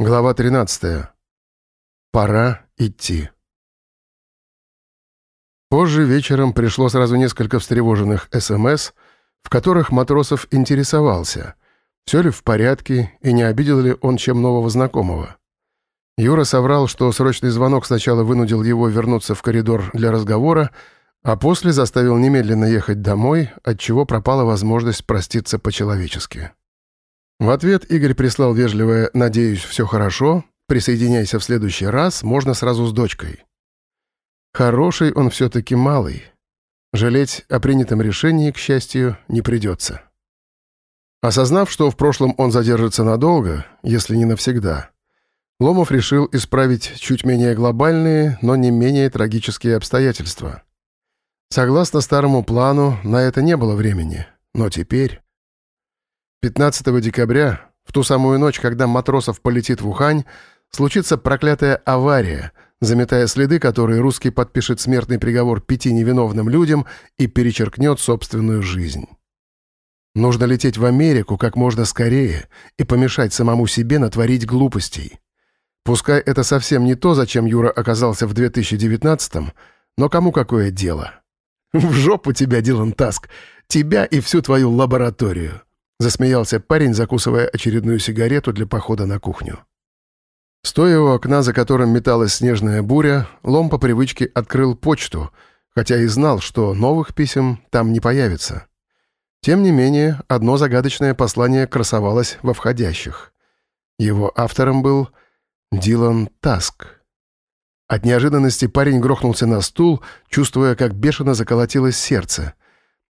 Глава 13. Пора идти. Позже вечером пришло сразу несколько встревоженных СМС, в которых Матросов интересовался, все ли в порядке и не обидел ли он чем нового знакомого. Юра соврал, что срочный звонок сначала вынудил его вернуться в коридор для разговора, а после заставил немедленно ехать домой, от чего пропала возможность проститься по-человечески. В ответ Игорь прислал вежливое «Надеюсь, все хорошо. Присоединяйся в следующий раз, можно сразу с дочкой». Хороший он все-таки малый. Жалеть о принятом решении, к счастью, не придется. Осознав, что в прошлом он задержится надолго, если не навсегда, Ломов решил исправить чуть менее глобальные, но не менее трагические обстоятельства. Согласно старому плану, на это не было времени, но теперь... 15 декабря, в ту самую ночь, когда Матросов полетит в Ухань, случится проклятая авария, заметая следы, которые русский подпишет смертный приговор пяти невиновным людям и перечеркнет собственную жизнь. Нужно лететь в Америку как можно скорее и помешать самому себе натворить глупостей. Пускай это совсем не то, зачем Юра оказался в 2019-м, но кому какое дело? В жопу тебя, Дилан Таск, тебя и всю твою лабораторию. Засмеялся парень, закусывая очередную сигарету для похода на кухню. Стоя у окна, за которым металась снежная буря, Лом по привычке открыл почту, хотя и знал, что новых писем там не появится. Тем не менее, одно загадочное послание красовалось во входящих. Его автором был Дилан Таск. От неожиданности парень грохнулся на стул, чувствуя, как бешено заколотилось сердце —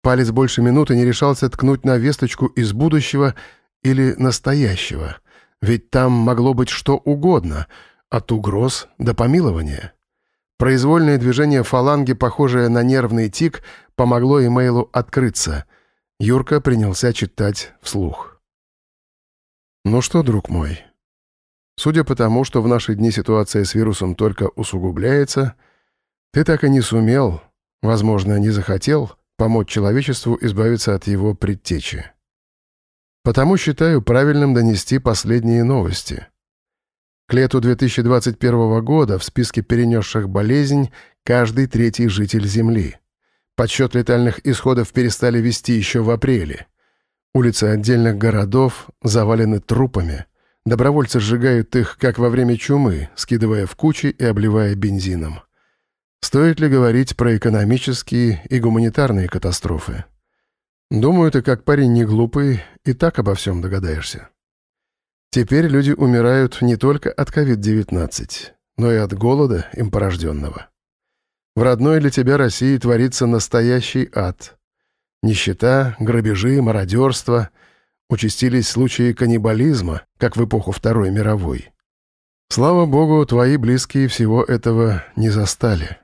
Палец больше минуты не решался ткнуть на весточку из будущего или настоящего. Ведь там могло быть что угодно, от угроз до помилования. Произвольное движение фаланги, похожее на нервный тик, помогло имейлу открыться. Юрка принялся читать вслух. «Ну что, друг мой, судя по тому, что в наши дни ситуация с вирусом только усугубляется, ты так и не сумел, возможно, не захотел, помочь человечеству избавиться от его предтечи. Потому считаю правильным донести последние новости. К лету 2021 года в списке перенесших болезнь каждый третий житель Земли. Подсчет летальных исходов перестали вести еще в апреле. Улицы отдельных городов завалены трупами. Добровольцы сжигают их, как во время чумы, скидывая в кучи и обливая бензином. Стоит ли говорить про экономические и гуманитарные катастрофы? Думаю, ты как парень не глупый и так обо всем догадаешься. Теперь люди умирают не только от COVID-19, но и от голода им порожденного. В родной для тебя России творится настоящий ад. Нищета, грабежи, мародерство. Участились случаи каннибализма, как в эпоху Второй мировой. Слава богу, твои близкие всего этого не застали.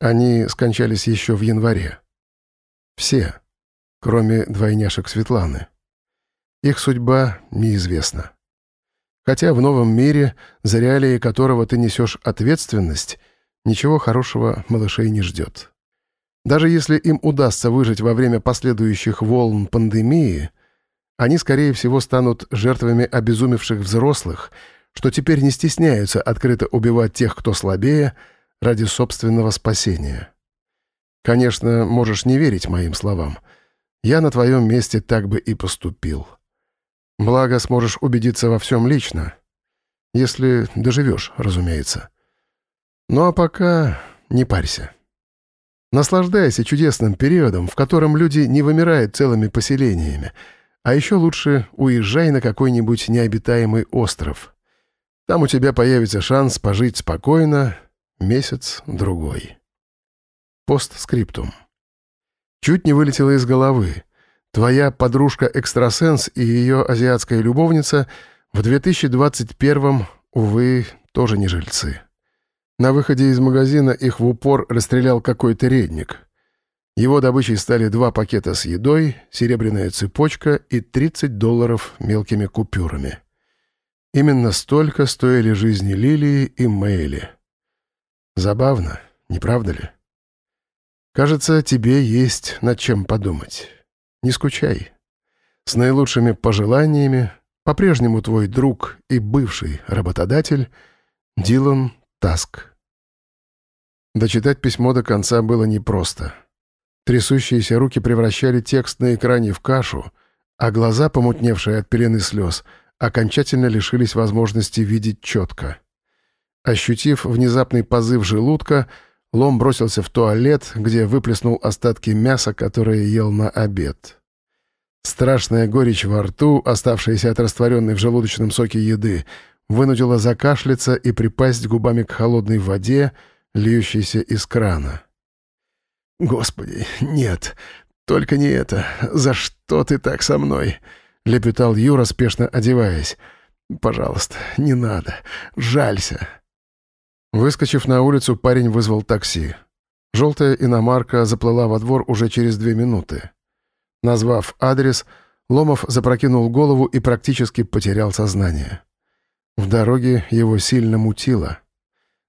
Они скончались еще в январе. Все, кроме двойняшек Светланы. Их судьба неизвестна. Хотя в новом мире, за реалии которого ты несешь ответственность, ничего хорошего малышей не ждет. Даже если им удастся выжить во время последующих волн пандемии, они, скорее всего, станут жертвами обезумевших взрослых, что теперь не стесняются открыто убивать тех, кто слабее, ради собственного спасения. Конечно, можешь не верить моим словам. Я на твоем месте так бы и поступил. Благо, сможешь убедиться во всем лично. Если доживешь, разумеется. Ну а пока не парься. Наслаждайся чудесным периодом, в котором люди не вымирают целыми поселениями, а еще лучше уезжай на какой-нибудь необитаемый остров. Там у тебя появится шанс пожить спокойно, Месяц-другой. Постскриптум. Чуть не вылетело из головы. Твоя подружка-экстрасенс и ее азиатская любовница в 2021-м, увы, тоже не жильцы. На выходе из магазина их в упор расстрелял какой-то редник. Его добычей стали два пакета с едой, серебряная цепочка и 30 долларов мелкими купюрами. Именно столько стоили жизни Лилии и Мэйли. Забавно, не правда ли? Кажется, тебе есть над чем подумать. Не скучай. С наилучшими пожеланиями, По-прежнему твой друг и бывший работодатель Дилан Таск. Дочитать письмо до конца было непросто. Трясущиеся руки превращали текст на экране в кашу, а глаза, помутневшие от пелены слез, окончательно лишились возможности видеть четко. Ощутив внезапный позыв желудка, Лом бросился в туалет, где выплеснул остатки мяса, которое ел на обед. Страшная горечь во рту, оставшаяся от растворенной в желудочном соке еды, вынудила закашляться и припасть губами к холодной воде, льющейся из крана. «Господи, нет, только не это. За что ты так со мной?» — лепетал Юра, спешно одеваясь. «Пожалуйста, не надо. Жалься». Выскочив на улицу, парень вызвал такси. Желтая иномарка заплыла во двор уже через две минуты. Назвав адрес, Ломов запрокинул голову и практически потерял сознание. В дороге его сильно мутило.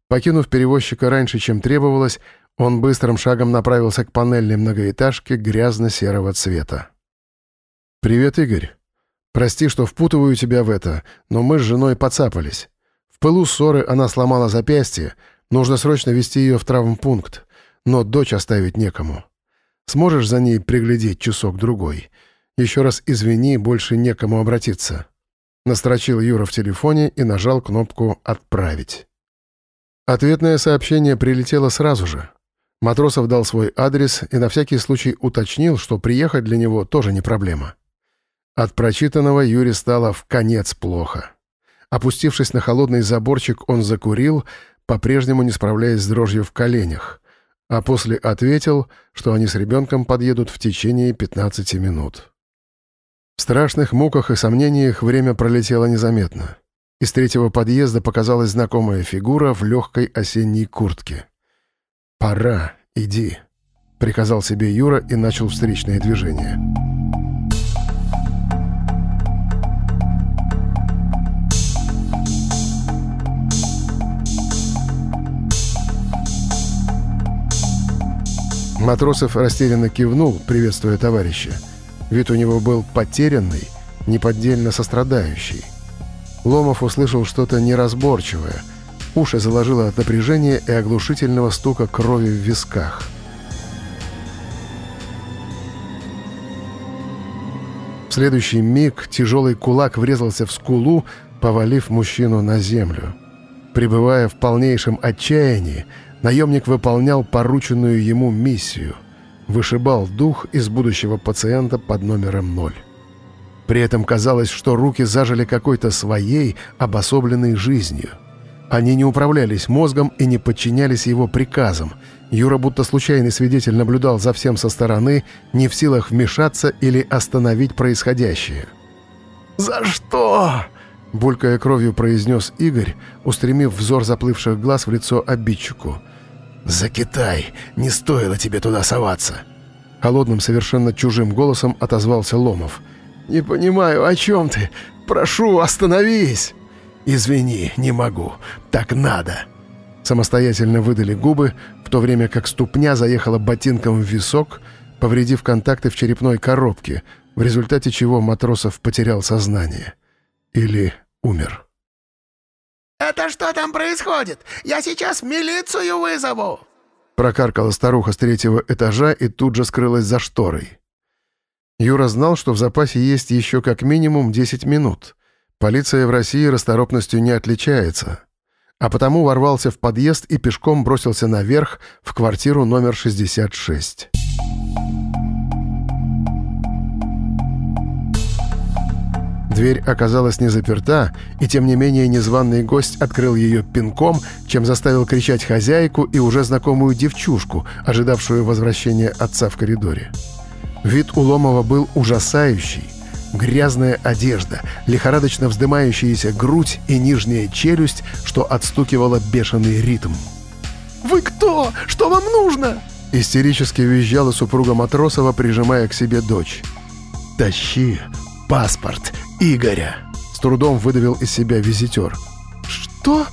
Покинув перевозчика раньше, чем требовалось, он быстрым шагом направился к панельной многоэтажке грязно-серого цвета. «Привет, Игорь. Прости, что впутываю тебя в это, но мы с женой подцапались. Пылу ссоры она сломала запястье, нужно срочно вести ее в травмпункт, но дочь оставить некому. Сможешь за ней приглядеть часок-другой? Еще раз извини, больше некому обратиться». Настрочил Юра в телефоне и нажал кнопку «Отправить». Ответное сообщение прилетело сразу же. Матросов дал свой адрес и на всякий случай уточнил, что приехать для него тоже не проблема. От прочитанного Юре стало в конец плохо. Опустившись на холодный заборчик, он закурил, по-прежнему не справляясь с дрожью в коленях, а после ответил, что они с ребенком подъедут в течение 15 минут. В страшных муках и сомнениях время пролетело незаметно. Из третьего подъезда показалась знакомая фигура в легкой осенней куртке. «Пора, иди», — приказал себе Юра и начал встречное движение. Матросов растерянно кивнул, приветствуя товарища. Вид у него был потерянный, неподдельно сострадающий. Ломов услышал что-то неразборчивое. Уши заложило от напряжения и оглушительного стука крови в висках. В следующий миг тяжелый кулак врезался в скулу, повалив мужчину на землю. Пребывая в полнейшем отчаянии, наемник выполнял порученную ему миссию. Вышибал дух из будущего пациента под номером ноль. При этом казалось, что руки зажили какой-то своей обособленной жизнью. Они не управлялись мозгом и не подчинялись его приказам. Юра, будто случайный свидетель, наблюдал за всем со стороны, не в силах вмешаться или остановить происходящее. «За что?» — булькая кровью произнес Игорь, устремив взор заплывших глаз в лицо обидчику. «За Китай! Не стоило тебе туда соваться!» Холодным, совершенно чужим голосом отозвался Ломов — «Не понимаю, о чем ты? Прошу, остановись!» «Извини, не могу. Так надо!» Самостоятельно выдали губы, в то время как ступня заехала ботинком в висок, повредив контакты в черепной коробке, в результате чего Матросов потерял сознание. Или умер. «Это что там происходит? Я сейчас милицию вызову!» Прокаркала старуха с третьего этажа и тут же скрылась за шторой. Юра знал, что в запасе есть еще как минимум 10 минут. Полиция в России расторопностью не отличается. А потому ворвался в подъезд и пешком бросился наверх в квартиру номер 66. Дверь оказалась не заперта, и тем не менее незваный гость открыл ее пинком, чем заставил кричать хозяйку и уже знакомую девчушку, ожидавшую возвращения отца в коридоре. Вид у Ломова был ужасающий. Грязная одежда, лихорадочно вздымающаяся грудь и нижняя челюсть, что отстукивала бешеный ритм. «Вы кто? Что вам нужно?» Истерически визжала супруга Матросова, прижимая к себе дочь. «Тащи паспорт Игоря!» С трудом выдавил из себя визитер. «Что?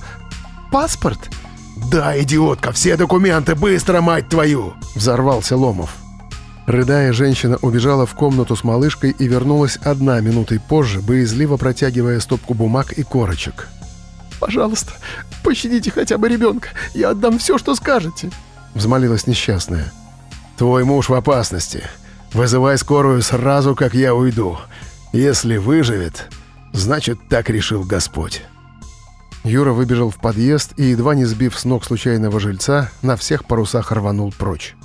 Паспорт?» «Да, идиотка, все документы, быстро, мать твою!» Взорвался Ломов. Рыдая, женщина убежала в комнату с малышкой и вернулась одна минутой позже, боязливо протягивая стопку бумаг и корочек. «Пожалуйста, пощадите хотя бы ребенка. Я отдам все, что скажете», — взмолилась несчастная. «Твой муж в опасности. Вызывай скорую сразу, как я уйду. Если выживет, значит, так решил Господь». Юра выбежал в подъезд и, едва не сбив с ног случайного жильца, на всех парусах рванул прочь.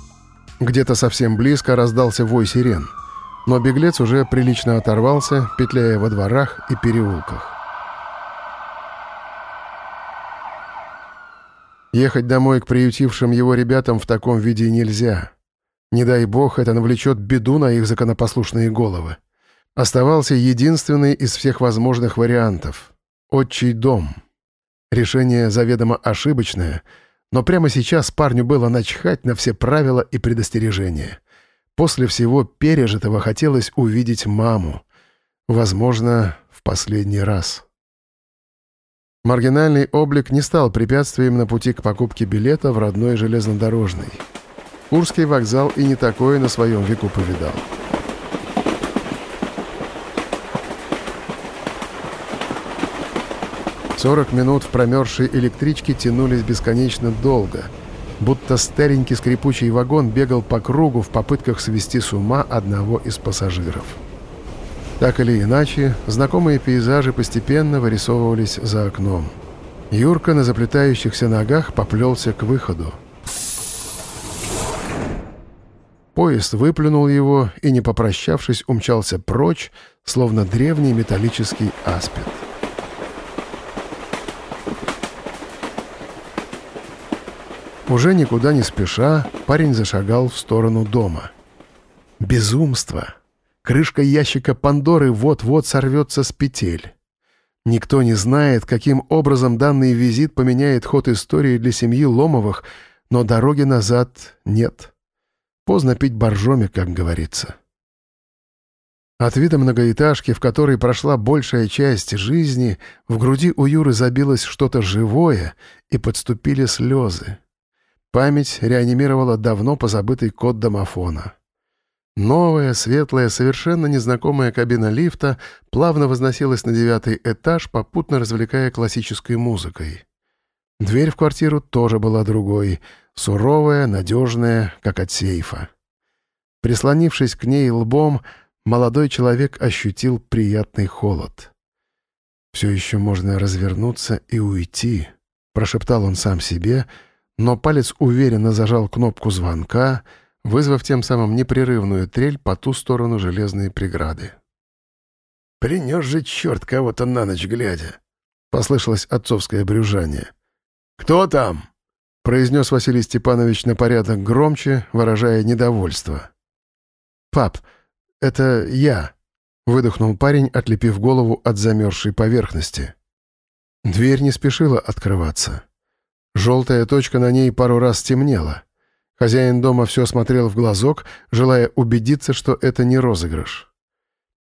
Где-то совсем близко раздался вой сирен, но беглец уже прилично оторвался, петляя во дворах и переулках. Ехать домой к приютившим его ребятам в таком виде нельзя. Не дай бог, это навлечет беду на их законопослушные головы. Оставался единственный из всех возможных вариантов — отчий дом. Решение заведомо ошибочное — но прямо сейчас парню было начхать на все правила и предостережения. После всего пережитого хотелось увидеть маму. Возможно, в последний раз. Маргинальный облик не стал препятствием на пути к покупке билета в родной железнодорожный. Курский вокзал и не такое на своем веку повидал. 40 минут в промерзшей электричке тянулись бесконечно долго, будто старенький скрипучий вагон бегал по кругу в попытках свести с ума одного из пассажиров. Так или иначе, знакомые пейзажи постепенно вырисовывались за окном. Юрка на заплетающихся ногах поплелся к выходу. Поезд выплюнул его и, не попрощавшись, умчался прочь, словно древний металлический аспид. Уже никуда не спеша, парень зашагал в сторону дома. Безумство! Крышка ящика Пандоры вот-вот сорвется с петель. Никто не знает, каким образом данный визит поменяет ход истории для семьи Ломовых, но дороги назад нет. Поздно пить боржоми, как говорится. От вида многоэтажки, в которой прошла большая часть жизни, в груди у Юры забилось что-то живое, и подступили слезы. Память реанимировала давно позабытый код домофона. Новая, светлая, совершенно незнакомая кабина лифта плавно возносилась на девятый этаж, попутно развлекая классической музыкой. Дверь в квартиру тоже была другой, суровая, надежная, как от сейфа. Прислонившись к ней лбом, молодой человек ощутил приятный холод. «Все еще можно развернуться и уйти», — прошептал он сам себе — но палец уверенно зажал кнопку звонка, вызвав тем самым непрерывную трель по ту сторону железной преграды. «Принес же черт кого-то на ночь глядя!» — послышалось отцовское брюжание. «Кто там?» — произнес Василий Степанович на порядок громче, выражая недовольство. «Пап, это я», — выдохнул парень, отлепив голову от замерзшей поверхности. Дверь не спешила открываться. Желтая точка на ней пару раз темнела. Хозяин дома все смотрел в глазок, желая убедиться, что это не розыгрыш.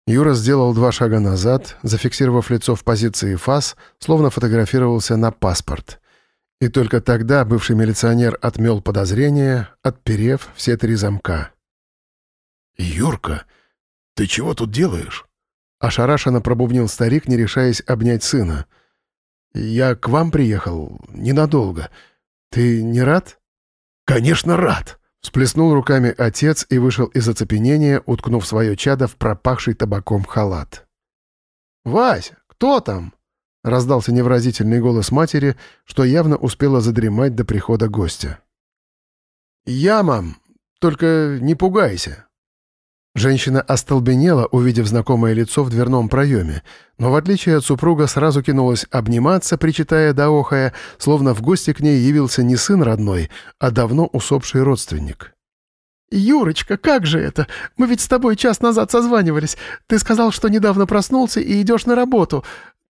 Юра сделал два шага назад, зафиксировав лицо в позиции фас, словно фотографировался на паспорт. И только тогда бывший милиционер отмел подозрения, отперев все три замка. «Юрка, ты чего тут делаешь?» Ошарашенно пробубнил старик, не решаясь обнять сына — «Я к вам приехал ненадолго. Ты не рад?» «Конечно, рад!» Сплеснул руками отец и вышел из оцепенения, уткнув свое чадо в пропахший табаком халат. «Вась, кто там?» — раздался невразительный голос матери, что явно успела задремать до прихода гостя. «Я, мам, только не пугайся». Женщина остолбенела, увидев знакомое лицо в дверном проеме, но в отличие от супруга сразу кинулась обниматься, причитая да охая, словно в гости к ней явился не сын родной, а давно усопший родственник. «Юрочка, как же это? Мы ведь с тобой час назад созванивались. Ты сказал, что недавно проснулся и идешь на работу.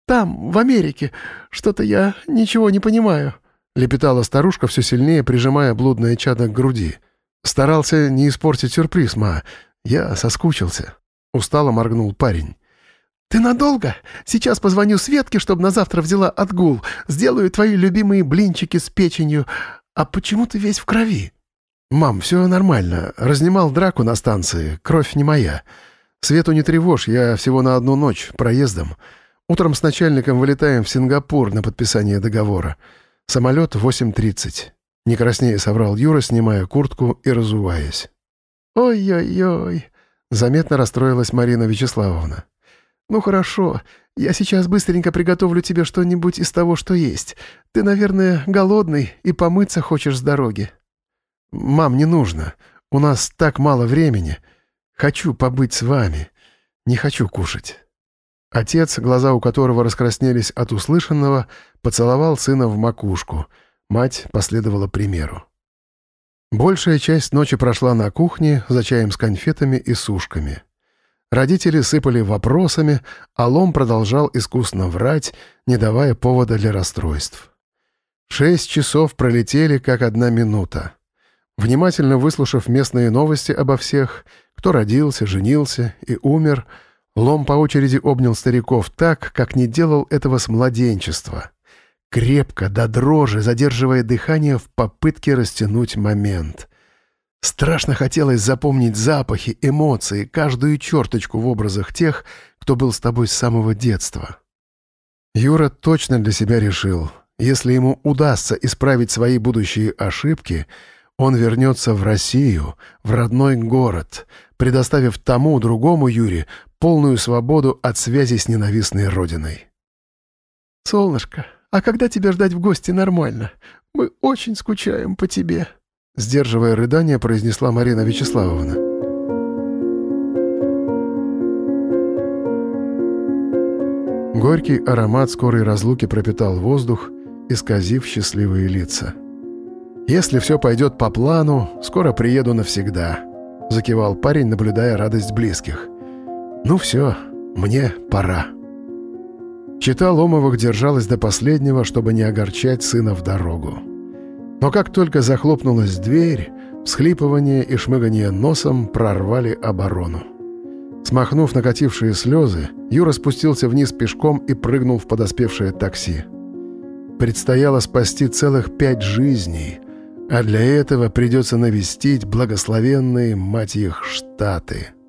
Там, в Америке. Что-то я ничего не понимаю», — лепетала старушка, все сильнее прижимая блудное чадо к груди. «Старался не испортить сюрприз, ма. «Я соскучился», — устало моргнул парень. «Ты надолго? Сейчас позвоню Светке, чтобы на завтра взяла отгул. Сделаю твои любимые блинчики с печенью. А почему ты весь в крови?» «Мам, все нормально. Разнимал драку на станции. Кровь не моя. Свету не тревожь, я всего на одну ночь, проездом. Утром с начальником вылетаем в Сингапур на подписание договора. Самолет 8.30». Не краснее соврал Юра, снимая куртку и разуваясь. «Ой-ой-ой», — заметно расстроилась Марина Вячеславовна. «Ну хорошо, я сейчас быстренько приготовлю тебе что-нибудь из того, что есть. Ты, наверное, голодный и помыться хочешь с дороги». «Мам, не нужно. У нас так мало времени. Хочу побыть с вами. Не хочу кушать». Отец, глаза у которого раскраснелись от услышанного, поцеловал сына в макушку. Мать последовала примеру. Большая часть ночи прошла на кухне за чаем с конфетами и сушками. Родители сыпали вопросами, а Лом продолжал искусно врать, не давая повода для расстройств. Шесть часов пролетели, как одна минута. Внимательно выслушав местные новости обо всех, кто родился, женился и умер, Лом по очереди обнял стариков так, как не делал этого с младенчества. Крепко, до дрожи, задерживая дыхание в попытке растянуть момент — Страшно хотелось запомнить запахи, эмоции, каждую черточку в образах тех, кто был с тобой с самого детства. Юра точно для себя решил, если ему удастся исправить свои будущие ошибки, он вернется в Россию, в родной город, предоставив тому другому Юре полную свободу от связи с ненавистной родиной. «Солнышко, а когда тебя ждать в гости нормально? Мы очень скучаем по тебе», Сдерживая рыдание, произнесла Марина Вячеславовна. Горький аромат скорой разлуки пропитал воздух, исказив счастливые лица. «Если все пойдет по плану, скоро приеду навсегда», — закивал парень, наблюдая радость близких. «Ну все, мне пора». Чита Ломовых держалась до последнего, чтобы не огорчать сына в дорогу. Но как только захлопнулась дверь, всхлипывание и шмыгание носом прорвали оборону. Смахнув накатившие слезы, Юра спустился вниз пешком и прыгнул в подоспевшее такси. Предстояло спасти целых пять жизней, а для этого придется навестить благословенные, мать их, Штаты —